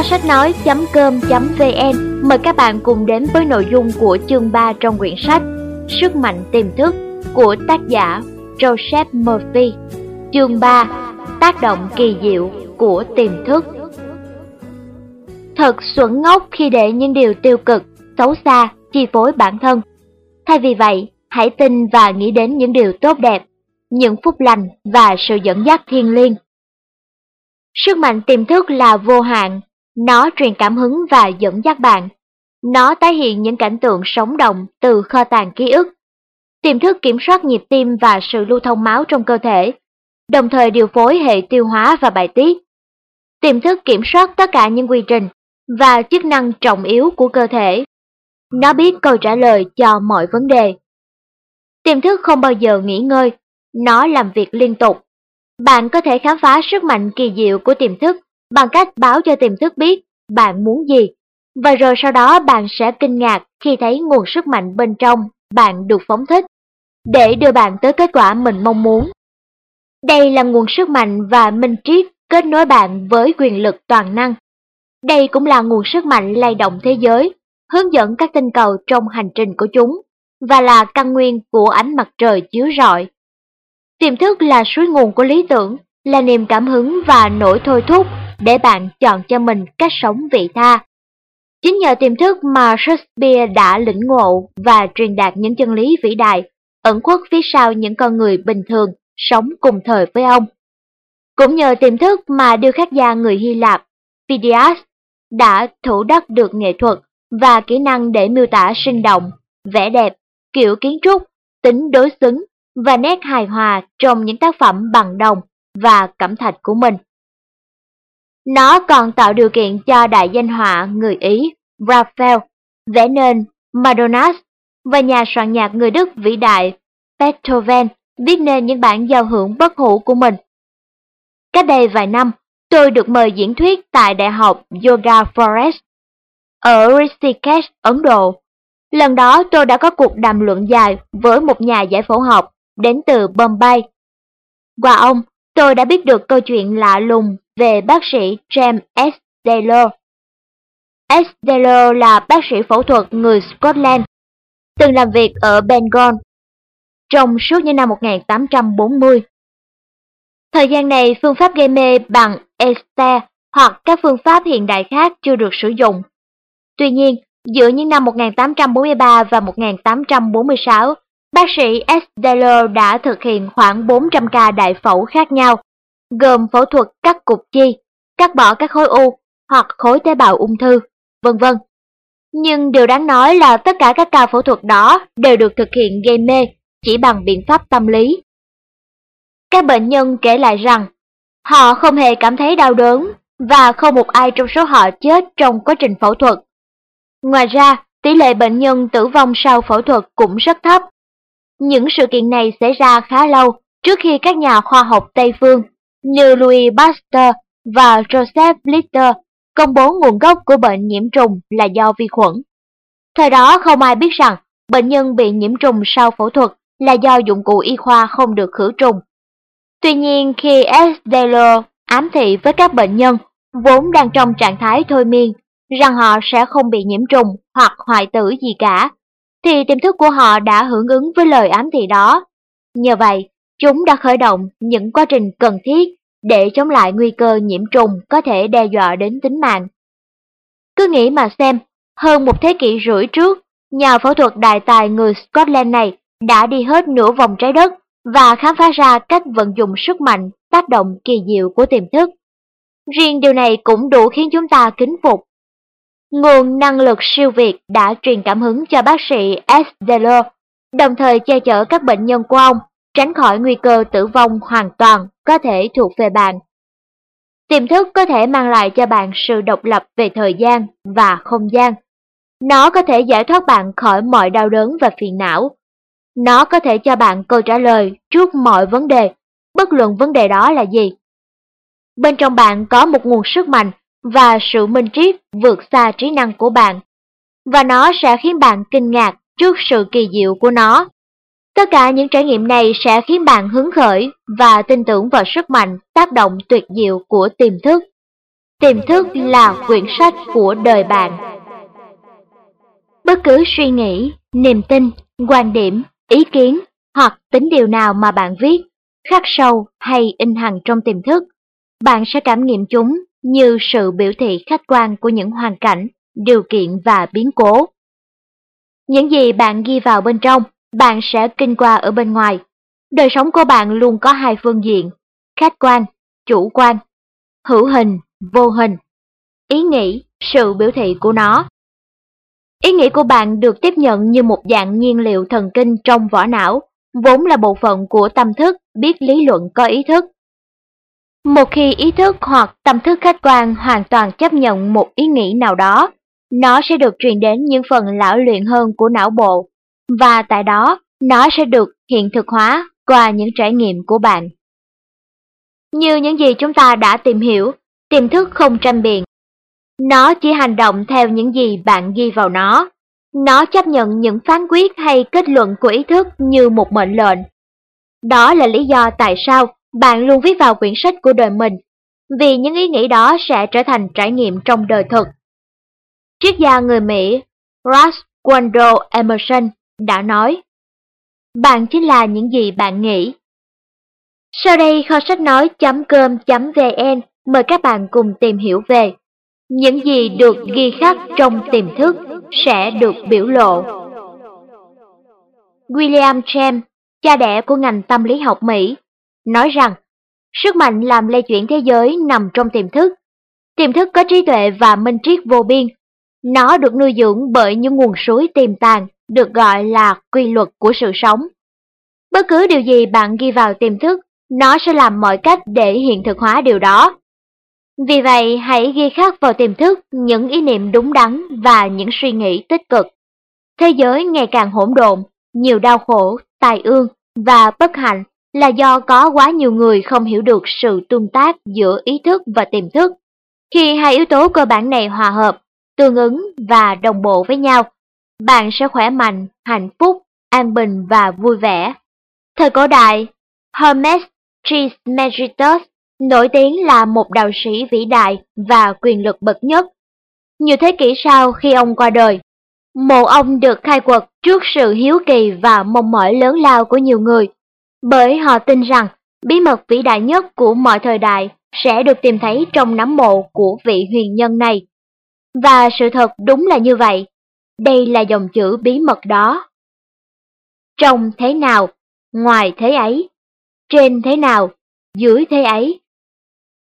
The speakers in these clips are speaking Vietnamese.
Kho sách nói.com.vn mời các bạn cùng đến với nội dung của chương 3 trong quyển sách Sức mạnh tiềm thức của tác giả Joseph Murphy. Chương 3 Tác động kỳ diệu của tiềm thức Thật xuẩn ngốc khi để những điều tiêu cực, xấu xa chi phối bản thân. Thay vì vậy, hãy tin và nghĩ đến những điều tốt đẹp, những phúc lành và sự dẫn dắt thiên liêng. Sức mạnh tiềm thức là vô hạn, nó truyền cảm hứng và dẫn dắt bạn. Nó tái hiện những cảnh tượng sống động từ kho tàng ký ức. Tiềm thức kiểm soát nhịp tim và sự lưu thông máu trong cơ thể, đồng thời điều phối hệ tiêu hóa và bài tiết. Tiềm thức kiểm soát tất cả những quy trình và chức năng trọng yếu của cơ thể. Nó biết câu trả lời cho mọi vấn đề. Tiềm thức không bao giờ nghỉ ngơi, nó làm việc liên tục. Bạn có thể khám phá sức mạnh kỳ diệu của tiềm thức bằng cách báo cho tiềm thức biết bạn muốn gì, và rồi sau đó bạn sẽ kinh ngạc khi thấy nguồn sức mạnh bên trong bạn được phóng thích, để đưa bạn tới kết quả mình mong muốn. Đây là nguồn sức mạnh và minh triết kết nối bạn với quyền lực toàn năng. Đây cũng là nguồn sức mạnh lay động thế giới, hướng dẫn các tinh cầu trong hành trình của chúng, và là căn nguyên của ánh mặt trời chiếu rọi. Tiềm thức là suối nguồn của lý tưởng, là niềm cảm hứng và nỗi thôi thúc để bạn chọn cho mình cách sống vị tha. Chính nhờ tiềm thức mà Shakespeare đã lĩnh ngộ và truyền đạt những chân lý vĩ đại, ẩn khuất phía sau những con người bình thường sống cùng thời với ông. Cũng nhờ tiềm thức mà điêu khắc gia người Hy Lạp, Phidias, đã thủ đắc được nghệ thuật và kỹ năng để miêu tả sinh động, vẻ đẹp, kiểu kiến trúc, tính đối xứng và nét hài hòa trong những tác phẩm bằng đồng và cẩm thạch của mình. Nó còn tạo điều kiện cho đại danh họa người Ý Raphael vẽ nên Madonnas và nhà soạn nhạc người Đức vĩ đại Beethoven viết nên những bản giao hưởng bất hủ của mình. Cách đây vài năm, tôi được mời diễn thuyết tại Đại học Yoga Forest ở Rishikesh, Ấn Độ. Lần đó tôi đã có cuộc đàm luận dài với một nhà giải phẫu học đến từ Bombay. Qua ông, tôi đã biết được câu chuyện lạ lùng về bác sĩ James S. Taylor. S. Taylor là bác sĩ phẫu thuật người Scotland, từng làm việc ở Bengal trong suốt những năm 1840. Thời gian này, phương pháp gây mê bằng Este hoặc các phương pháp hiện đại khác chưa được sử dụng. Tuy nhiên, giữa những năm 1843 và 1846, bác sĩ S. Taylor đã thực hiện khoảng 400 ca đại phẫu khác nhau gồm phẫu thuật cắt cục chi, cắt bỏ các khối u hoặc khối tế bào ung thư, vân vân. Nhưng điều đáng nói là tất cả các ca phẫu thuật đó đều được thực hiện gây mê chỉ bằng biện pháp tâm lý. Các bệnh nhân kể lại rằng họ không hề cảm thấy đau đớn và không một ai trong số họ chết trong quá trình phẫu thuật. Ngoài ra, tỷ lệ bệnh nhân tử vong sau phẫu thuật cũng rất thấp. Những sự kiện này xảy ra khá lâu trước khi các nhà khoa học Tây phương như Louis Pasteur và Joseph Lister công bố nguồn gốc của bệnh nhiễm trùng là do vi khuẩn. Thời đó không ai biết rằng bệnh nhân bị nhiễm trùng sau phẫu thuật là do dụng cụ y khoa không được khử trùng. Tuy nhiên khi S. Ám thị với các bệnh nhân vốn đang trong trạng thái thôi miên rằng họ sẽ không bị nhiễm trùng hoặc hoại tử gì cả, thì tiềm thức của họ đã hưởng ứng với lời ám thị đó. Nhờ vậy, Chúng đã khởi động những quá trình cần thiết để chống lại nguy cơ nhiễm trùng có thể đe dọa đến tính mạng. Cứ nghĩ mà xem, hơn một thế kỷ rưỡi trước, nhà phẫu thuật đại tài người Scotland này đã đi hết nửa vòng trái đất và khám phá ra cách vận dụng sức mạnh tác động kỳ diệu của tiềm thức. Riêng điều này cũng đủ khiến chúng ta kính phục. Nguồn năng lực siêu việt đã truyền cảm hứng cho bác sĩ S. Deller, đồng thời che chở các bệnh nhân của ông tránh khỏi nguy cơ tử vong hoàn toàn có thể thuộc về bạn. Tiềm thức có thể mang lại cho bạn sự độc lập về thời gian và không gian. Nó có thể giải thoát bạn khỏi mọi đau đớn và phiền não. Nó có thể cho bạn câu trả lời trước mọi vấn đề, bất luận vấn đề đó là gì. Bên trong bạn có một nguồn sức mạnh và sự minh triết vượt xa trí năng của bạn. Và nó sẽ khiến bạn kinh ngạc trước sự kỳ diệu của nó. Tất cả những trải nghiệm này sẽ khiến bạn hứng khởi và tin tưởng vào sức mạnh tác động tuyệt diệu của tiềm thức. Tiềm thức là quyển sách của đời bạn. Bất cứ suy nghĩ, niềm tin, quan điểm, ý kiến hoặc tính điều nào mà bạn viết, khắc sâu hay in hằn trong tiềm thức, bạn sẽ cảm nghiệm chúng như sự biểu thị khách quan của những hoàn cảnh, điều kiện và biến cố. Những gì bạn ghi vào bên trong, bạn sẽ kinh qua ở bên ngoài. Đời sống của bạn luôn có hai phương diện, khách quan, chủ quan, hữu hình, vô hình. Ý nghĩ, sự biểu thị của nó. Ý nghĩ của bạn được tiếp nhận như một dạng nhiên liệu thần kinh trong vỏ não, vốn là bộ phận của tâm thức biết lý luận có ý thức. Một khi ý thức hoặc tâm thức khách quan hoàn toàn chấp nhận một ý nghĩ nào đó, nó sẽ được truyền đến những phần lão luyện hơn của não bộ, và tại đó nó sẽ được hiện thực hóa qua những trải nghiệm của bạn. Như những gì chúng ta đã tìm hiểu, tiềm thức không tranh biện. Nó chỉ hành động theo những gì bạn ghi vào nó. Nó chấp nhận những phán quyết hay kết luận của ý thức như một mệnh lệnh. Đó là lý do tại sao bạn luôn viết vào quyển sách của đời mình, vì những ý nghĩ đó sẽ trở thành trải nghiệm trong đời thực. Triết gia người Mỹ Ralph Waldo Emerson đã nói, Bạn chính là những gì bạn nghĩ. Sau đây kho sách nói.com.vn mời các bạn cùng tìm hiểu về những gì được ghi khắc trong tiềm thức sẽ được biểu lộ. William James, cha đẻ của ngành tâm lý học Mỹ, nói rằng sức mạnh làm lay chuyển thế giới nằm trong tiềm thức. Tiềm thức có trí tuệ và minh triết vô biên. Nó được nuôi dưỡng bởi những nguồn suối tiềm tàng, được gọi là quy luật của sự sống. Bất cứ điều gì bạn ghi vào tiềm thức, nó sẽ làm mọi cách để hiện thực hóa điều đó. Vì vậy, hãy ghi khắc vào tiềm thức những ý niệm đúng đắn và những suy nghĩ tích cực. Thế giới ngày càng hỗn độn, nhiều đau khổ, tài ương và bất hạnh là do có quá nhiều người không hiểu được sự tương tác giữa ý thức và tiềm thức. Khi hai yếu tố cơ bản này hòa hợp, tương ứng và đồng bộ với nhau, bạn sẽ khỏe mạnh, hạnh phúc, an bình và vui vẻ. Thời cổ đại, Hermes Trismegistus nổi tiếng là một đạo sĩ vĩ đại và quyền lực bậc nhất. Nhiều thế kỷ sau khi ông qua đời, mộ ông được khai quật trước sự hiếu kỳ và mong mỏi lớn lao của nhiều người, bởi họ tin rằng bí mật vĩ đại nhất của mọi thời đại sẽ được tìm thấy trong nắm mộ của vị huyền nhân này. Và sự thật đúng là như vậy, đây là dòng chữ bí mật đó. Trong thế nào, ngoài thế ấy, trên thế nào, dưới thế ấy.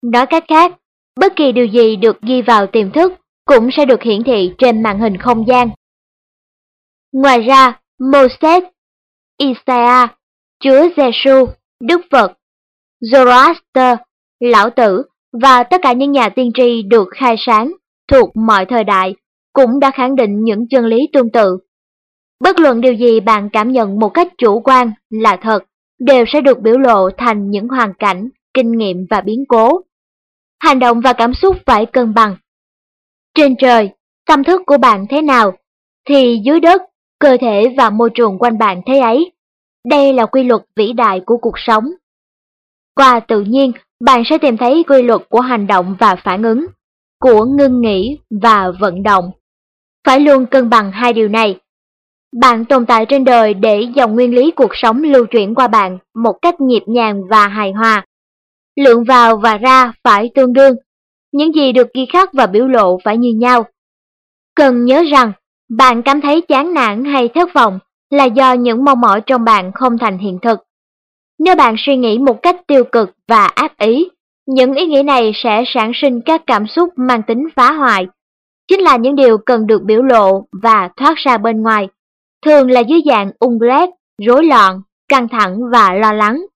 Nói cách khác, bất kỳ điều gì được ghi vào tiềm thức cũng sẽ được hiển thị trên màn hình không gian. Ngoài ra, Moses, Isaiah, Chúa Giêsu, Đức Phật, Zoroaster, Lão Tử và tất cả những nhà tiên tri được khai sáng thuộc mọi thời đại cũng đã khẳng định những chân lý tương tự. Bất luận điều gì bạn cảm nhận một cách chủ quan là thật, đều sẽ được biểu lộ thành những hoàn cảnh, kinh nghiệm và biến cố hành động và cảm xúc phải cân bằng. Trên trời, tâm thức của bạn thế nào, thì dưới đất, cơ thể và môi trường quanh bạn thế ấy. Đây là quy luật vĩ đại của cuộc sống. Qua tự nhiên, bạn sẽ tìm thấy quy luật của hành động và phản ứng, của ngưng nghỉ và vận động. Phải luôn cân bằng hai điều này. Bạn tồn tại trên đời để dòng nguyên lý cuộc sống lưu chuyển qua bạn một cách nhịp nhàng và hài hòa lượng vào và ra phải tương đương. Những gì được ghi khắc và biểu lộ phải như nhau. Cần nhớ rằng, bạn cảm thấy chán nản hay thất vọng là do những mong mỏi trong bạn không thành hiện thực. Nếu bạn suy nghĩ một cách tiêu cực và ác ý, những ý nghĩ này sẽ sản sinh các cảm xúc mang tính phá hoại. Chính là những điều cần được biểu lộ và thoát ra bên ngoài, thường là dưới dạng ung lét, rối loạn, căng thẳng và lo lắng.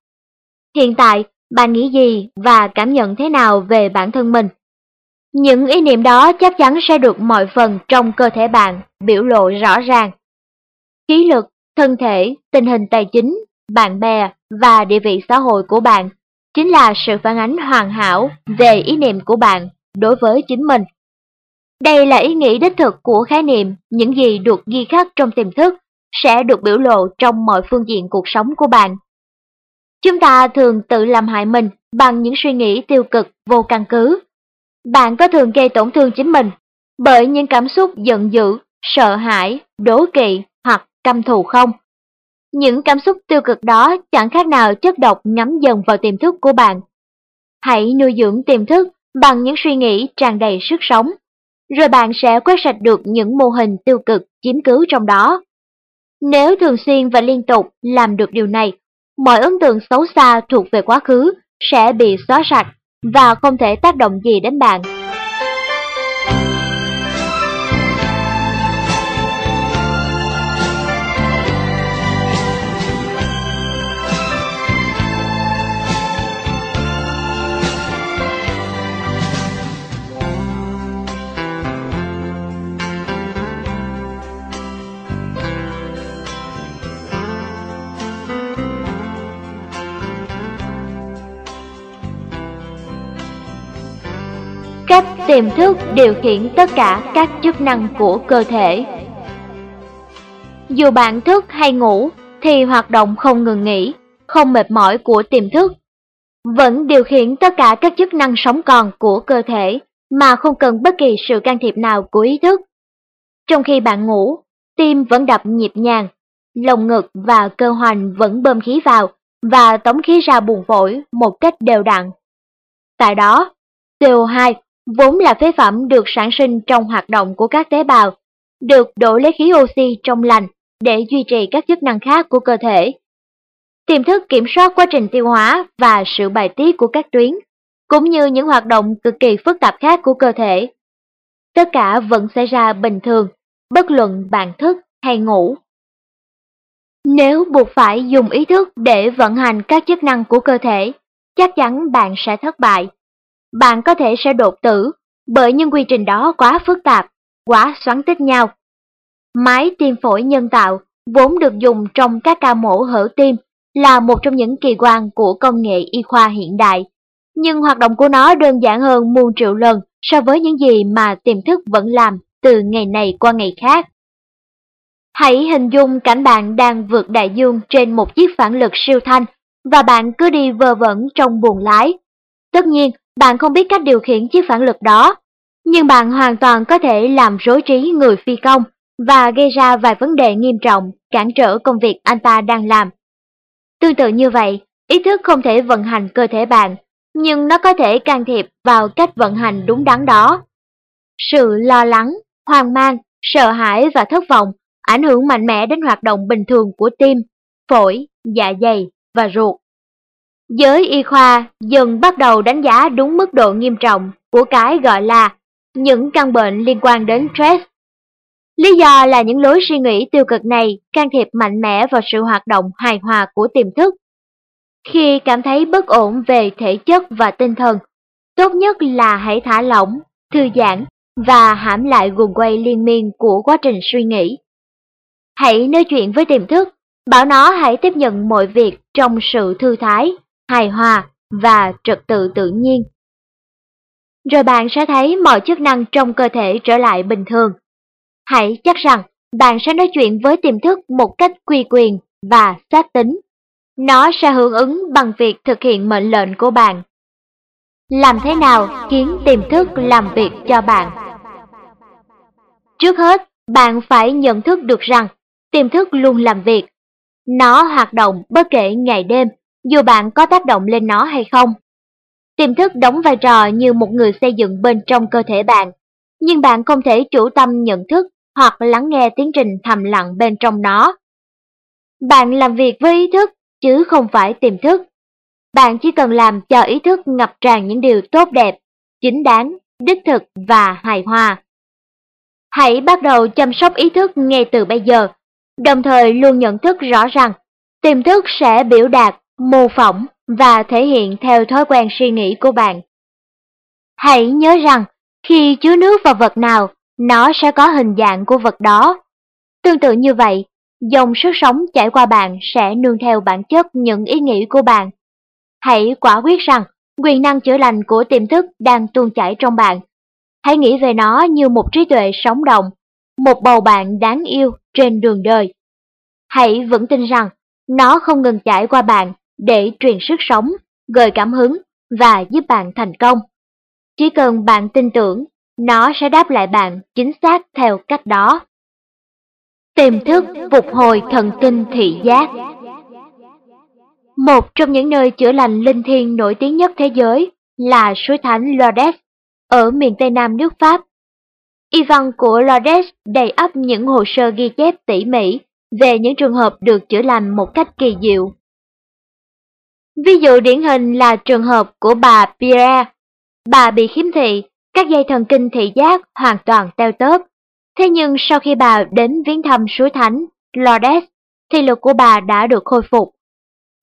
Hiện tại, bạn nghĩ gì và cảm nhận thế nào về bản thân mình. Những ý niệm đó chắc chắn sẽ được mọi phần trong cơ thể bạn biểu lộ rõ ràng. Khí lực, thân thể, tình hình tài chính, bạn bè và địa vị xã hội của bạn chính là sự phản ánh hoàn hảo về ý niệm của bạn đối với chính mình. Đây là ý nghĩ đích thực của khái niệm những gì được ghi khắc trong tiềm thức sẽ được biểu lộ trong mọi phương diện cuộc sống của bạn Chúng ta thường tự làm hại mình bằng những suy nghĩ tiêu cực vô căn cứ. bạn có thường gây tổn thương chính mình bởi những cảm xúc giận dữ, sợ hãi, đố kỵ hoặc căm thù không? Những cảm xúc tiêu cực đó chẳng khác nào chất độc ngấm dần vào tiềm thức của bạn. Hãy nuôi dưỡng tiềm thức bằng những suy nghĩ tràn đầy sức sống, rồi bạn sẽ quét sạch được những mô hình tiêu cực chiếm cứ trong đó. Nếu thường xuyên và liên tục làm được điều này, mọi ấn tượng xấu xa thuộc về quá khứ sẽ bị xóa sạch và không thể tác động gì đến bạn. Tiềm thức điều khiển tất cả các chức năng của cơ thể. Dù bạn thức hay ngủ, thì hoạt động không ngừng nghỉ, không mệt mỏi của tiềm thức vẫn điều khiển tất cả các chức năng sống còn của cơ thể mà không cần bất kỳ sự can thiệp nào của ý thức. Trong khi bạn ngủ, tim vẫn đập nhịp nhàng, lồng ngực và cơ hoành vẫn bơm khí vào và tống khí ra buồng phổi một cách đều đặn. Tại đó, CO2 vốn là phế phẩm được sản sinh trong hoạt động của các tế bào, được đổ lấy khí oxy trong lành để duy trì các chức năng khác của cơ thể. Tiềm thức kiểm soát quá trình tiêu hóa và sự bài tiết của các tuyến, cũng như những hoạt động cực kỳ phức tạp khác của cơ thể. Tất cả vẫn xảy ra bình thường, bất luận bạn thức hay ngủ. Nếu buộc phải dùng ý thức để vận hành các chức năng của cơ thể, chắc chắn bạn sẽ thất bại bạn có thể sẽ đột tử bởi những quy trình đó quá phức tạp, quá xoắn tích nhau. Máy tim phổi nhân tạo vốn được dùng trong các ca mổ hở tim là một trong những kỳ quan của công nghệ y khoa hiện đại, nhưng hoạt động của nó đơn giản hơn muôn triệu lần so với những gì mà tiềm thức vẫn làm từ ngày này qua ngày khác. Hãy hình dung cảnh bạn đang vượt đại dương trên một chiếc phản lực siêu thanh và bạn cứ đi vơ vẩn trong buồng lái. Tất nhiên, bạn không biết cách điều khiển chiếc phản lực đó, nhưng bạn hoàn toàn có thể làm rối trí người phi công và gây ra vài vấn đề nghiêm trọng cản trở công việc anh ta đang làm. Tương tự như vậy, ý thức không thể vận hành cơ thể bạn, nhưng nó có thể can thiệp vào cách vận hành đúng đắn đó. Sự lo lắng, hoang mang, sợ hãi và thất vọng ảnh hưởng mạnh mẽ đến hoạt động bình thường của tim, phổi, dạ dày và ruột. Giới y khoa dần bắt đầu đánh giá đúng mức độ nghiêm trọng của cái gọi là những căn bệnh liên quan đến stress. Lý do là những lối suy nghĩ tiêu cực này can thiệp mạnh mẽ vào sự hoạt động hài hòa của tiềm thức. Khi cảm thấy bất ổn về thể chất và tinh thần, tốt nhất là hãy thả lỏng, thư giãn và hãm lại guồng quay liên miên của quá trình suy nghĩ. Hãy nói chuyện với tiềm thức, bảo nó hãy tiếp nhận mọi việc trong sự thư thái hài hòa và trật tự tự nhiên. Rồi bạn sẽ thấy mọi chức năng trong cơ thể trở lại bình thường. Hãy chắc rằng bạn sẽ nói chuyện với tiềm thức một cách quy quyền và xác tính. Nó sẽ hưởng ứng bằng việc thực hiện mệnh lệnh của bạn. Làm thế nào khiến tiềm thức làm việc cho bạn? Trước hết, bạn phải nhận thức được rằng tiềm thức luôn làm việc. Nó hoạt động bất kể ngày đêm dù bạn có tác động lên nó hay không. Tiềm thức đóng vai trò như một người xây dựng bên trong cơ thể bạn, nhưng bạn không thể chủ tâm nhận thức hoặc lắng nghe tiến trình thầm lặng bên trong nó. Bạn làm việc với ý thức, chứ không phải tiềm thức. Bạn chỉ cần làm cho ý thức ngập tràn những điều tốt đẹp, chính đáng, đích thực và hài hòa. Hãy bắt đầu chăm sóc ý thức ngay từ bây giờ, đồng thời luôn nhận thức rõ rằng tiềm thức sẽ biểu đạt mô phỏng và thể hiện theo thói quen suy nghĩ của bạn. Hãy nhớ rằng, khi chứa nước vào vật nào, nó sẽ có hình dạng của vật đó. Tương tự như vậy, dòng sức sống chảy qua bạn sẽ nương theo bản chất những ý nghĩ của bạn. Hãy quả quyết rằng, quyền năng chữa lành của tiềm thức đang tuôn chảy trong bạn. Hãy nghĩ về nó như một trí tuệ sống động, một bầu bạn đáng yêu trên đường đời. Hãy vững tin rằng, nó không ngừng chảy qua bạn để truyền sức sống, gợi cảm hứng và giúp bạn thành công. chỉ cần bạn tin tưởng, nó sẽ đáp lại bạn chính xác theo cách đó. Tiềm thức phục hồi thần kinh thị giác Một trong những nơi chữa lành linh thiêng nổi tiếng nhất thế giới là suối thánh Lourdes ở miền Tây Nam nước Pháp. Y văn của Lourdes đầy ắp những hồ sơ ghi chép tỉ mỉ về những trường hợp được chữa lành một cách kỳ diệu. Ví dụ điển hình là trường hợp của bà Pierre. Bà bị khiếm thị, các dây thần kinh thị giác hoàn toàn teo tớp. Thế nhưng sau khi bà đến viếng thăm suối thánh, Lourdes, thì lực của bà đã được khôi phục.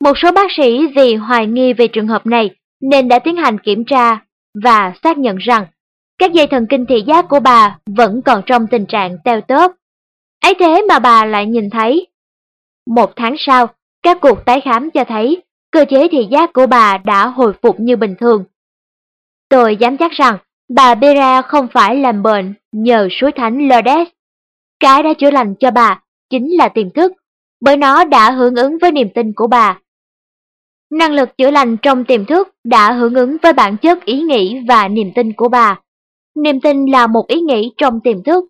Một số bác sĩ vì hoài nghi về trường hợp này nên đã tiến hành kiểm tra và xác nhận rằng các dây thần kinh thị giác của bà vẫn còn trong tình trạng teo tớp. Ấy thế mà bà lại nhìn thấy. Một tháng sau, các cuộc tái khám cho thấy cơ chế thị giác của bà đã hồi phục như bình thường. Tôi dám chắc rằng bà Bera không phải làm bệnh nhờ suối thánh Lourdes. Cái đã chữa lành cho bà chính là tiềm thức, bởi nó đã hưởng ứng với niềm tin của bà. Năng lực chữa lành trong tiềm thức đã hưởng ứng với bản chất ý nghĩ và niềm tin của bà. Niềm tin là một ý nghĩ trong tiềm thức.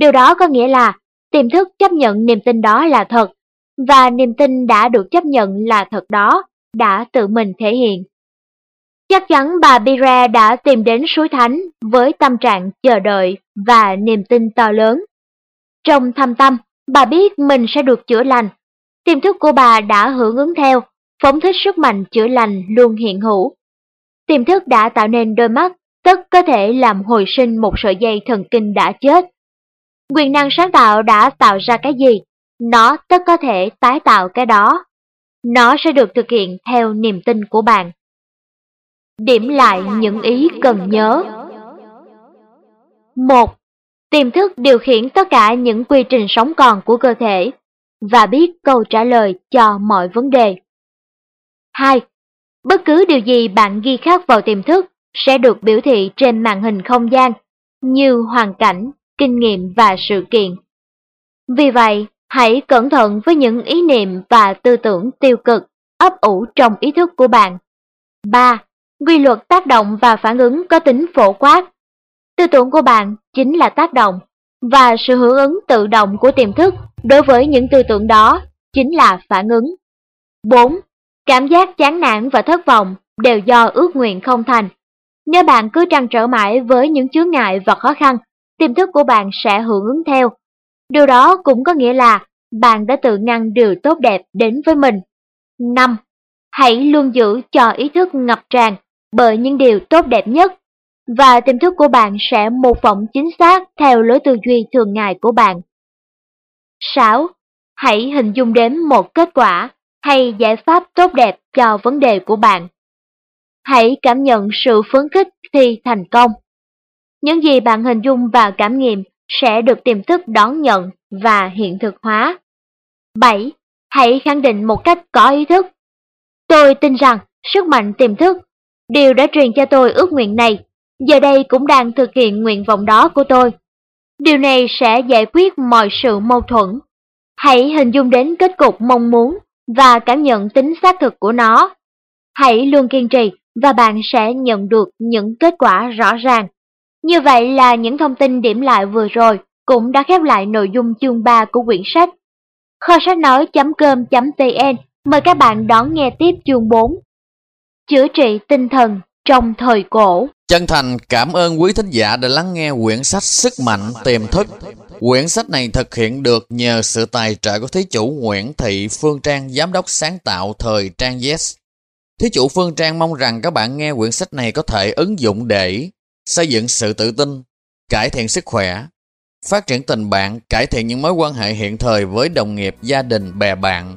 Điều đó có nghĩa là tiềm thức chấp nhận niềm tin đó là thật, và niềm tin đã được chấp nhận là thật đó đã tự mình thể hiện. Chắc chắn bà Bira đã tìm đến suối thánh với tâm trạng chờ đợi và niềm tin to lớn. Trong thâm tâm, bà biết mình sẽ được chữa lành. Tiềm thức của bà đã hưởng ứng theo, phóng thích sức mạnh chữa lành luôn hiện hữu. Tiềm thức đã tạo nên đôi mắt, tất có thể làm hồi sinh một sợi dây thần kinh đã chết. Quyền năng sáng tạo đã tạo ra cái gì, nó tất có thể tái tạo cái đó. Nó sẽ được thực hiện theo niềm tin của bạn. Điểm lại những ý cần nhớ. 1. Tiềm thức điều khiển tất cả những quy trình sống còn của cơ thể và biết câu trả lời cho mọi vấn đề. 2. Bất cứ điều gì bạn ghi khắc vào tiềm thức sẽ được biểu thị trên màn hình không gian như hoàn cảnh, kinh nghiệm và sự kiện. Vì vậy, hãy cẩn thận với những ý niệm và tư tưởng tiêu cực ấp ủ trong ý thức của bạn. 3. Quy luật tác động và phản ứng có tính phổ quát. Tư tưởng của bạn chính là tác động, và sự hưởng ứng tự động của tiềm thức đối với những tư tưởng đó chính là phản ứng. 4. Cảm giác chán nản và thất vọng đều do ước nguyện không thành. Nếu bạn cứ trăn trở mãi với những chướng ngại và khó khăn, tiềm thức của bạn sẽ hưởng ứng theo. Điều đó cũng có nghĩa là bạn đã tự ngăn điều tốt đẹp đến với mình. 5. Hãy luôn giữ cho ý thức ngập tràn bởi những điều tốt đẹp nhất, và tiềm thức của bạn sẽ mô phỏng chính xác theo lối tư duy thường ngày của bạn. 6. Hãy hình dung đến một kết quả hay giải pháp tốt đẹp cho vấn đề của bạn. Hãy cảm nhận sự phấn khích khi thành công. Những gì bạn hình dung và cảm nghiệm sẽ được tiềm thức đón nhận và hiện thực hóa. 7. Hãy khẳng định một cách có ý thức. Tôi tin rằng sức mạnh tiềm thức, điều đã truyền cho tôi ước nguyện này, giờ đây cũng đang thực hiện nguyện vọng đó của tôi. Điều này sẽ giải quyết mọi sự mâu thuẫn. Hãy hình dung đến kết cục mong muốn và cảm nhận tính xác thực của nó. Hãy luôn kiên trì và bạn sẽ nhận được những kết quả rõ ràng. Như vậy là những thông tin điểm lại vừa rồi cũng đã khép lại nội dung chương 3 của quyển sách. Kho sách nói.com.vn mời các bạn đón nghe tiếp chương 4. Chữa trị tinh thần trong thời cổ. Chân thành cảm ơn quý thính giả đã lắng nghe quyển sách Sức mạnh tiềm thức. Quyển sách này thực hiện được nhờ sự tài trợ của thí chủ Nguyễn Thị Phương Trang, giám đốc sáng tạo thời Trang Yes. Thí chủ Phương Trang mong rằng các bạn nghe quyển sách này có thể ứng dụng để xây dựng sự tự tin, cải thiện sức khỏe, phát triển tình bạn, cải thiện những mối quan hệ hiện thời với đồng nghiệp, gia đình, bè bạn,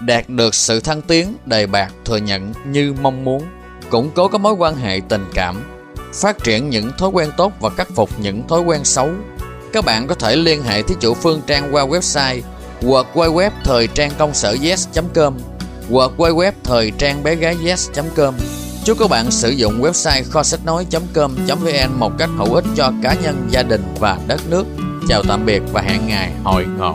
đạt được sự thăng tiến, đầy bạc, thừa nhận như mong muốn, củng cố các mối quan hệ tình cảm, phát triển những thói quen tốt và khắc phục những thói quen xấu. Các bạn có thể liên hệ thí chủ Phương Trang qua website hoặc web thời trang công sở yes.com hoặc web thời trang bé gái yes.com Chúc các bạn sử dụng website kho sách nói.com.vn một cách hữu ích cho cá nhân, gia đình và đất nước. Chào tạm biệt và hẹn ngày hội ngộ.